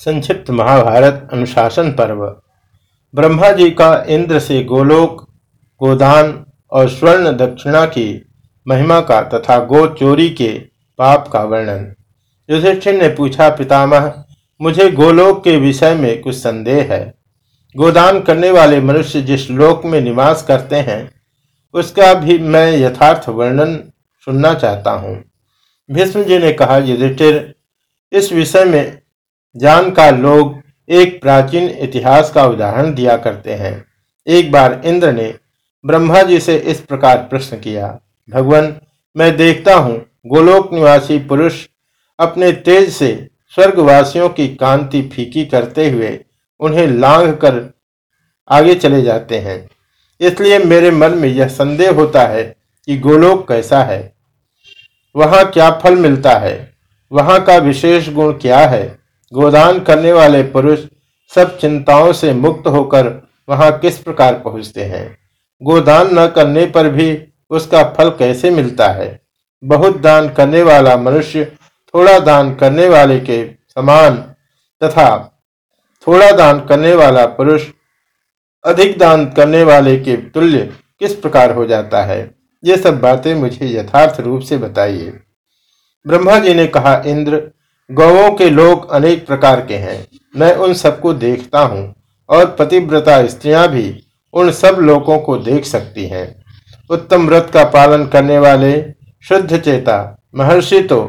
संक्षिप्त महाभारत अनुशासन पर्व। ब्रह्मा जी का इंद्र से गोलोक, गोदान और स्वर्ण दक्षिणा की महिमा का तथा गो चोरी के पाप का वर्णन। युधिष्ठिर ने पूछा, पितामह, मुझे गोलोक के विषय में कुछ संदेह है। गोदान करने वाले मनुष्य जिस लोक में निवास करते हैं, उसका भी मैं यथार्थ वर्णन सुनना चाहता हूँ। भीष्म जी ने कहा, युधिष्ठिर, इस विषय में जानकार लोग एक प्राचीन इतिहास का उदाहरण दिया करते हैं। एक बार इंद्र ने ब्रह्मा जी से इस प्रकार प्रश्न किया, भगवान, मैं देखता हूँ गोलोक निवासी पुरुष अपने तेज से स्वर्गवासियों की कांति फीकी करते हुए उन्हें लांघ कर आगे चले जाते हैं। इसलिए मेरे मन में यह संदेह होता है कि गोलोक कैसा है। वहाँ क्या फल मिलता है? वहाँ का विशेष गुण क्या है? गोदान करने वाले पुरुष सब चिंताओं से मुक्त होकर वहाँ किस प्रकार पहुँचते हैं? गोदान न करने पर भी उसका फल कैसे मिलता है? बहुत दान करने वाला मनुष्य थोड़ा दान करने वाले के समान तथा थोड़ा दान करने वाला पुरुष अधिक दान करने वाले के तुल्य किस प्रकार हो जाता है? ये सब बातें मुझे यथार्थ रूप से बताइए। ब्रह्मा जी ने कहा, इंद्र गौों के लोग अनेक प्रकार के हैं। मैं उन सबको देखता हूँ और पतिव्रता स्त्रियाँ भी उन सब लोगों को देख सकती हैं। उत्तम व्रत का पालन करने वाले, शुद्ध चेता, महर्षि तो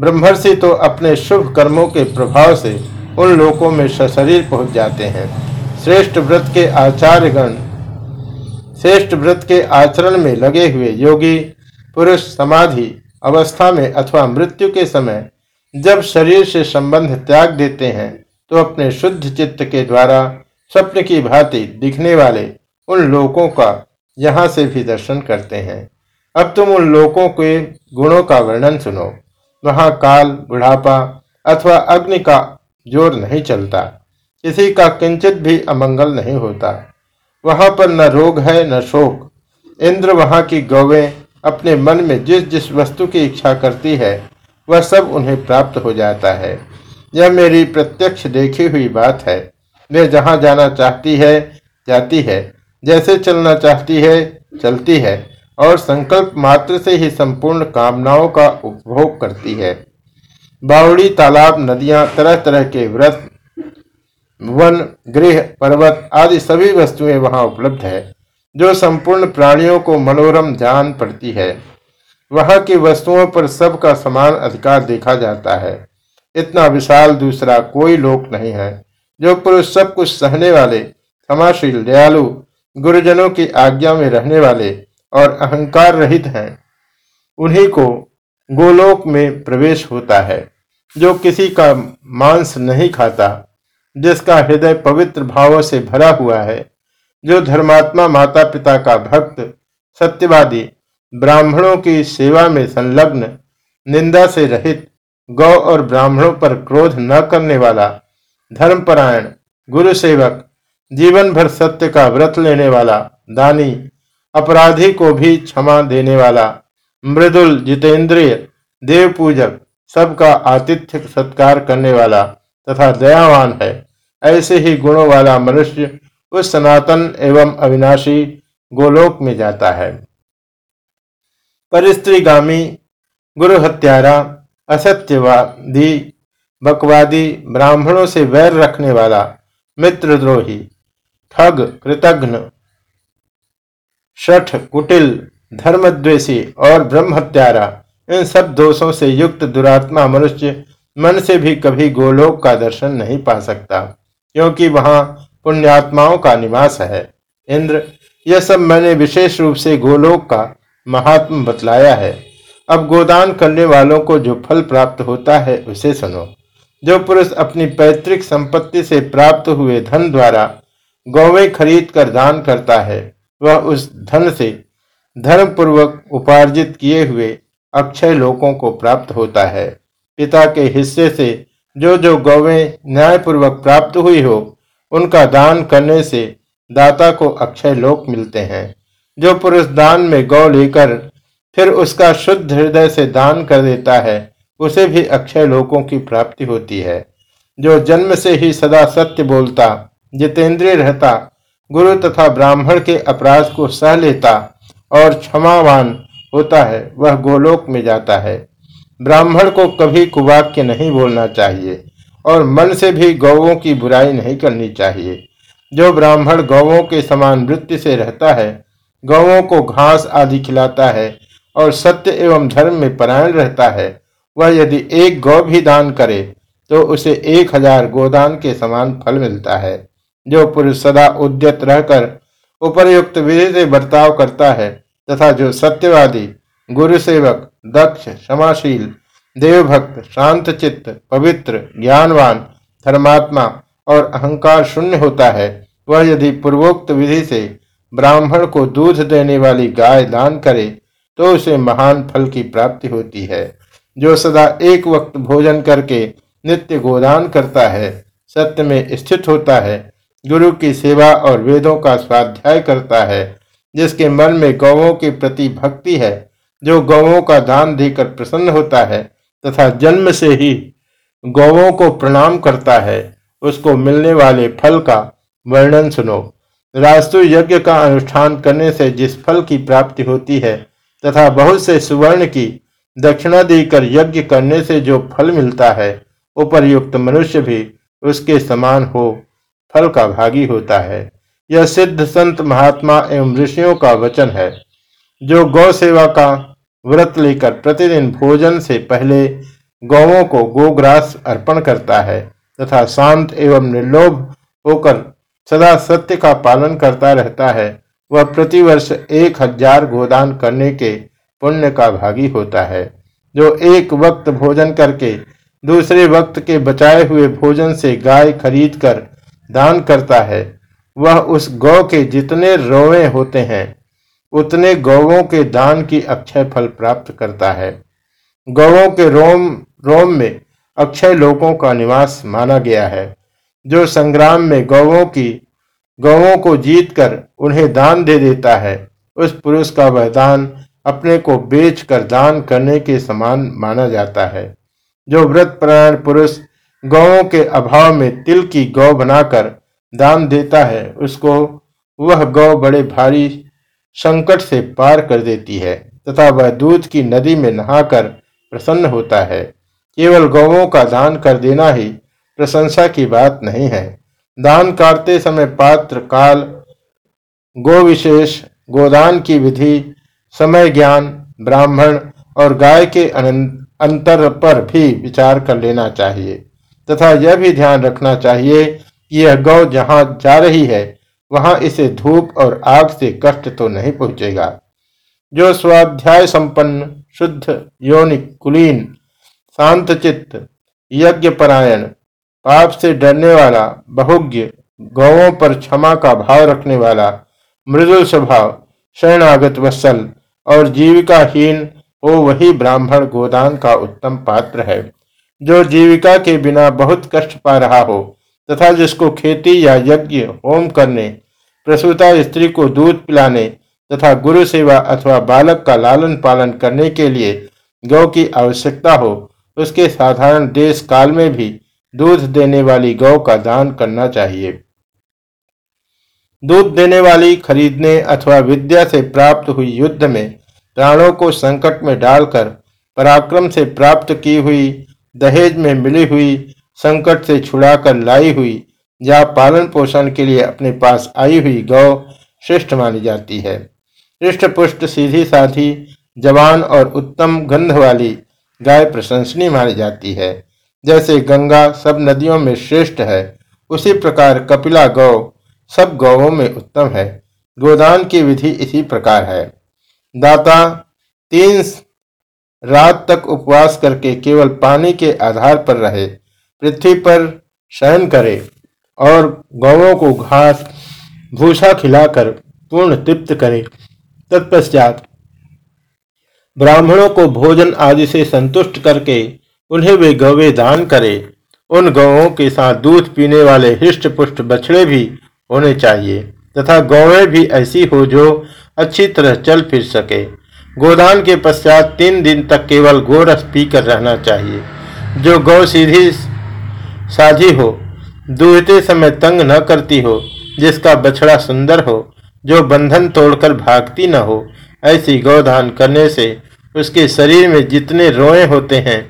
ब्रह्मर्षि तो अपने शुभ कर्मों के प्रभाव से उन लोगों में सशरीर पहुँच जाते हैं। श्रेष्ठ व्रत के आचार्यगण, श्रेष्ठ व्रत के आचरण में लगे हुए योगी, पुरुष, समाधि, अवस्था में अथवा मृत्यु के समय जब शरीर से संबंध त्याग देते हैं तो अपने शुद्ध चित्त के द्वारा स्वप्न की भांति दिखने वाले उन लोगों का यहाँ से भी दर्शन करते हैं। अब तुम उन लोगों के गुणों का वर्णन सुनो। वहाँ काल, बुढ़ापा अथवा अग्नि का ज़ोर नहीं चलता। किसी का किंचित भी अमंगल नहीं होता। वहाँ पर न रोग है, न शोक। इंद्र वहाँ की गौवें अपने मन में जिस जिस वस्तु की इच्छा करती है वह सब उन्हें प्राप्त हो जाता है। यह मेरी प्रत्यक्ष देखी हुई बात है। वे जहाँ जाना चाहती है, जाती है। जैसे चलना चाहती है, चलती है। और संकल्प मात्र से ही संपूर्ण कामनाओं का उपभोग करती है। बावड़ी तालाब, नदियाँ तरह तरह के व्रत, वन, गृह, पर्वत आदि सभी वस्तुएँ वहाँ उपलब्ध है, जो संपूर्ण प्राणियों को मनोरम जान पड़ती है। वहाँ की वस्तुओं पर सबका समान अधिकार देखा जाता है। इतना विशाल दूसरा कोई लोक नहीं है, जो पुरुष सब कुछ सहने वाले क्षमाशील दयालु, गुरुजनों की आज्ञा में रहने वाले और अहंकार रहित हैं। उन्हीं को गोलोक में प्रवेश होता है, जो किसी का मांस नहीं खाता, जिसका हृदय पवित्र भावों से भरा हुआ है, जो धर्मात्मा माता पिता का भक्त, सत्यवादी ब्राह्मणों की सेवा में संलग्न, निंदा से रहित, गौ और ब्राह्मणों पर क्रोध न करने वाला, धर्मपरायण गुरु सेवक जीवन भर सत्य का व्रत लेने वाला, दानी, अपराधी को भी क्षमा देने वाला, मृदुल, जितेंद्रिय देव पूजक सबका आतिथ्य सत्कार करने वाला तथा दयावान है। ऐसे ही गुणों वाला मनुष्य उस सनातन एवं अविनाशी गोलोक में जाता है। परिस्त्रीगामी गुरु हत्यारा असत्यवादी, बकवादी, ब्राह्मणों से वैर रखने वाला, मित्रद्रोही, ठग, कृतघ्न, शठ, कुटिल, धर्मद्वेषी और ब्रह्म हत्यारा इन सब दोषों से युक्त दुरात्मा मनुष्य मन से भी कभी गोलोक का दर्शन नहीं पा सकता, क्योंकि वहाँ पुण्यात्माओं का निवास है। इंद्र, यह सब मैंने विशेष रूप से गोलोक का महात्म बतलाया है, अब गोदान करने वालों को जो फल प्राप्त होता है, उसे सुनो। जो पुरुष अपनी पैतृक संपत्ति से प्राप्त हुए धन द्वारा गौवें खरीद कर दान करता है, वह उस धन से धर्म पूर्वक उपार्जित किए हुए अक्षय लोकों को प्राप्त होता है। पिता के हिस्से से जो जो गौवें न्यायपूर्वक प्राप्त हुई हो, उनका दान करने से दाता को अक्षय लोक मिलते हैं। जो पुरुष दान में गौ लेकर, फिर उसका शुद्ध हृदय से दान कर देता है, उसे भी अक्षय लोकों की प्राप्ति होती है। जो जन्म से ही सदा सत्य बोलता, जितेंद्रिय रहता, गुरु तथा ब्राह्मण के अपराध को सह लेता और क्षमावान होता है, वह गोलोक में जाता है। ब्राह्मण को कभी कुवाक्य नहीं बोलना चाहिए और मन से भी गौवों की बुराई नहीं करनी चाहिए। जो ब्राह्मण गौवों के समान वृत्ति से रहता है गौवों को घास आदि खिलाता है और सत्य एवं धर्म में परायण रहता है। वह यदि एक गौ भी दान करे तो उसे एक हज़ार गोदान के समान फल मिलता है, जो पुरुष सदा उद्यत रहकर उपरयुक्त विधि से बर्ताव करता है तथा जो सत्यवादी, गुरु सेवक, दक्ष, क्षमाशील, देवभक्त, शांत चित्त, पवित्र, ज्ञानवान, धर्मात्मा और अहंकार शून्य होता है, वह यदि पूर्वोक्त विधि से ब्राह्मण को दूध देने वाली गाय दान करे तो उसे महान फल की प्राप्ति होती है। जो सदा एक वक्त भोजन करके नित्य गोदान करता है, सत्य में स्थित होता है, गुरु की सेवा और वेदों का स्वाध्याय करता है, जिसके मन में गौवों के प्रति भक्ति है, जो गौवों का दान देकर प्रसन्न होता है, तथा जन्म से ही गौवों को प्रणाम करता है, उसको मिलने वाले फल का वर्णन सुनो। रास्तु यज्ञ का अनुष्ठान करने से जिस फल की प्राप्ति होती है, तथा बहुत से सुवर्ण की दक्षिणा देकर यज्ञ करने से जो फल मिलता है, उपरयुक्त मनुष्य भी उसके समान हो, फल का भागी होता है। यह सिद्ध संत महात्मा एवं ऋषियों का वचन है। जो गौ सेवा का व्रत लेकर प्रतिदिन भोजन से पहले गौवों को गोग्रास अर्पण करता है, तथा शांत एवं निर्लोभ होकर सदा सत्य का पालन करता रहता है। वह प्रतिवर्ष एक हज़ार गोदान करने के पुण्य का भागी होता है। जो एक वक्त भोजन करके, दूसरे वक्त के बचाए हुए भोजन से गाय खरीद कर दान करता है, वह उस गौ के जितने रोवे होते हैं, उतने गौवों के दान की अक्षय फल प्राप्त करता है। गौवों के रोम रोम में अक्षय लोगों का निवास माना गया है। जो संग्राम में गौवों की, गौवों को जीत कर उन्हें दान दे देता है, उस पुरुष का वह दान अपने को बेच कर दान करने के समान माना जाता है। जो व्रत प्राण पुरुष गौों के अभाव में तिल की गौ बनाकर दान देता है, उसको, वह गौ बड़े भारी संकट से पार कर देती है, तथा वह दूध की नदी में नहाकर प्रसन्न होता है। केवल गौवों का दान कर देना ही प्रशंसा की बात नहीं है। दान काटते समय पात्र काल, गो विशेष, गोदान की विधि, समय ज्ञान, ब्राह्मण और गाय के अंतर पर भी विचार कर लेना चाहिए तथा यह भी ध्यान रखना चाहिए कि यह गौ जहाँ जा रही है, वहाँ इसे धूप और आग से कष्ट तो नहीं पहुंचेगा। जो स्वाध्याय संपन्न, शुद्ध, योनिक, कुलीन शांत चित्त यज्ञ परायण पाप से डरने वाला, बहुज्ञ गौों पर क्षमा का भाव रखने वाला, मृदुल स्वभाव, शरणागत वत्सल और जीविकाहीन हो वही ब्राह्मण गोदान का उत्तम पात्र है, जो जीविका के बिना बहुत कष्ट पा रहा हो, तथा जिसको खेती या यज्ञ, होम करने, प्रसूता स्त्री को दूध पिलाने, तथा गुरु सेवा अथवा बालक का लालन पालन करने के लिए गौ की आवश्यकता हो, उसके साधारण देश काल में भी दूध देने वाली गौ का दान करना चाहिए। दूध देने वाली खरीदने अथवा विद्या से प्राप्त हुई युद्ध में प्राणों को संकट में डालकर, पराक्रम से प्राप्त की हुई, दहेज में मिली हुई, संकट से छुड़ाकर लाई हुई या पालन पोषण के लिए अपने पास आई हुई गौ श्रेष्ठ मानी जाती है। हृष्ट पुष्ट सीधी साधी, जवान और उत्तम गंध वाली गाय प्रशंसनीय मानी जाती है। जैसे गंगा सब नदियों में श्रेष्ठ है, उसी प्रकार कपिला गौ सब गौों में उत्तम है। गोदान की विधि इसी प्रकार है। दाता, तीन रात तक उपवास करके केवल पानी के आधार पर रहे, पृथ्वी पर शयन करे और गौों को घास, भूसा खिलाकर पूर्ण तृप्त करे। तत्पश्चात ब्राह्मणों को भोजन आदि से संतुष्ट करके उन्हें वे गौवे दान करे। उन गौों के साथ दूध पीने वाले हृष्ट पुष्ट बछड़े भी होने चाहिए, तथा गौवें भी ऐसी हो जो अच्छी तरह चल फिर सके। गोदान के पश्चात तीन दिन तक केवल गोरस पीकर रहना चाहिए। जो गौ सीधी साझी हो, दूहते समय तंग न करती हो, जिसका बछड़ा सुंदर हो, जो बंधन तोड़कर भागती न हो, ऐसी गौदान करने से उसके शरीर में जितने रोए होते हैं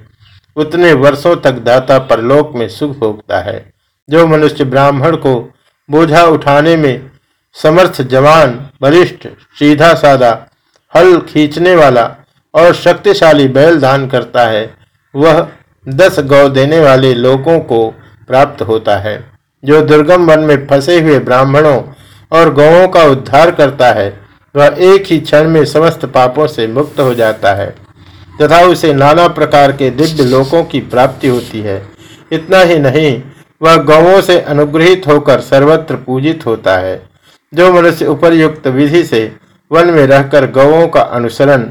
उतने वर्षों तक दाता परलोक में सुख भोगता है। जो मनुष्य ब्राह्मण को बोझा उठाने में समर्थ, जवान, वरिष्ठ सीधा साधा हल खींचने वाला और शक्तिशाली बैल दान करता है, वह दस गौ देने वाले लोगों को प्राप्त होता है। जो दुर्गम वन में फंसे हुए ब्राह्मणों और गौों का उद्धार करता है, वह एक ही क्षण में समस्त पापों से मुक्त हो जाता है। तथा उसे नाना प्रकार के दिव्य लोकों की प्राप्ति होती है। इतना ही नहीं, वह गौों से अनुग्रहित होकर सर्वत्र पूजित होता है। जो मनुष्य उपरयुक्त विधि से वन में रहकर गौों का अनुसरण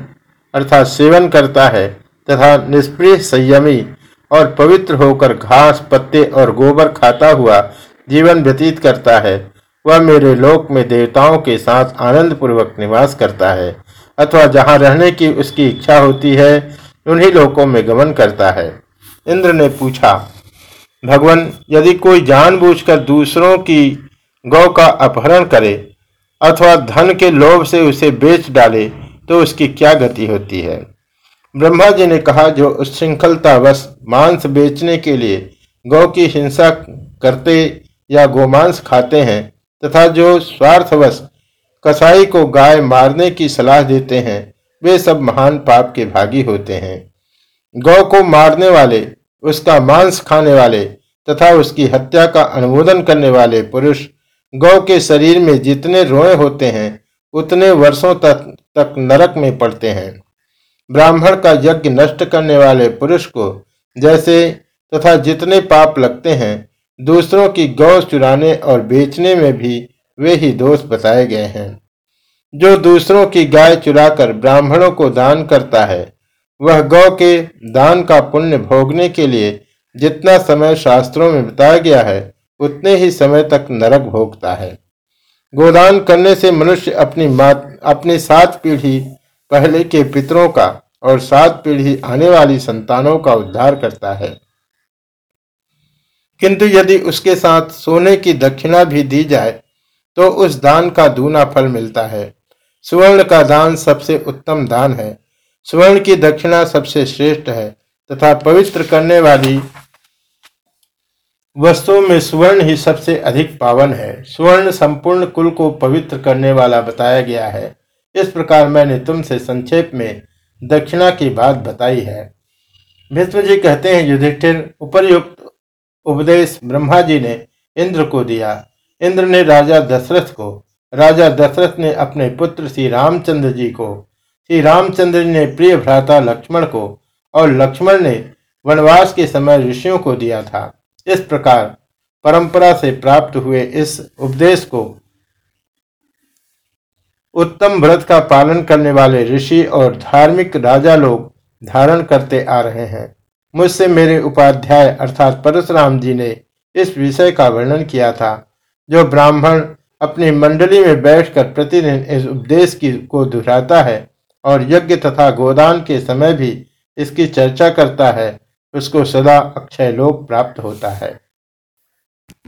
अर्थात सेवन करता है तथा निष्प्रिय संयमी और पवित्र होकर घास, पत्ते और गोबर खाता हुआ जीवन व्यतीत करता है, वह मेरे लोक में देवताओं के साथ आनंद पूर्वक निवास करता है। अथवा जहाँ रहने की उसकी इच्छा होती है, उन्हीं लोकों में गमन करता है। इंद्र ने पूछा, भगवान, यदि कोई जानबूझकर दूसरों की गौ का अपहरण करे अथवा धन के लोभ से उसे बेच डाले तो उसकी क्या गति होती है? ब्रह्मा जी ने कहा, जो उच्छृंखलतावश मांस बेचने के लिए गौ की हिंसा करते या गोमांस खाते हैं तथा जो स्वार्थवश कसाई को गाय मारने की सलाह देते हैं, वे सब महान पाप के भागी होते हैं। गौ को मारने वाले, उसका मांस खाने वाले तथा उसकी हत्या का अनुमोदन करने वाले पुरुष गौ के शरीर में जितने रोए होते हैं, उतने वर्षों तक तक नरक में पड़ते हैं। ब्राह्मण का यज्ञ नष्ट करने वाले पुरुष को जैसे तथा जितने पाप लगते हैं, दूसरों की गौ चुराने और बेचने में भी वे ही दोष बताए गए हैं। जो दूसरों की गाय चुराकर ब्राह्मणों को दान करता है, वह गौ के दान का पुण्य भोगने के लिए जितना समय शास्त्रों में बताया गया है, उतने ही समय तक नरक भोगता है। गोदान करने से मनुष्य अपनी मात, अपनी सात पीढ़ी पहले के पितरों का और सात पीढ़ी आने वाली संतानों का उद्धार करता है। किंतु यदि उसके साथ सोने की दक्षिणा भी दी जाए तो उस दान का दूना फल मिलता है। सुवर्ण का दान सबसे उत्तम दान है। सुवर्ण की दक्षिणा सबसे श्रेष्ठ है तथा पवित्र करने वाली वस्तुओं में सुवर्ण ही सबसे अधिक पावन है। सुवर्ण संपूर्ण कुल को पवित्र करने वाला बताया गया है। इस प्रकार मैंने तुमसे संक्षेप में दक्षिणा की बात बताई है। भीष्म जी कहते हैं, युधिष्ठिर उपर्युक्त उपदेश ब्रह्मा जी ने इंद्र को दिया। इंद्र ने राजा दशरथ को, राजा दशरथ ने अपने पुत्र श्री रामचंद्र जी को, श्री रामचंद्र ने प्रिय भ्राता लक्ष्मण को और लक्ष्मण ने वनवास के समय ऋषियों को दिया था। इस प्रकार परंपरा से प्राप्त हुए इस उपदेश को उत्तम व्रत का पालन करने वाले ऋषि और धार्मिक राजा लोग धारण करते आ रहे हैं। मुझसे मेरे उपाध्याय अर्थात परशुराम जी ने इस विषय का वर्णन किया था। जो ब्राह्मण अपनी मंडली में बैठकर प्रतिदिन इस उपदेश की, को दोहराता है और यज्ञ तथा गोदान के समय भी इसकी चर्चा करता है, उसको सदा अक्षय लोक प्राप्त होता है।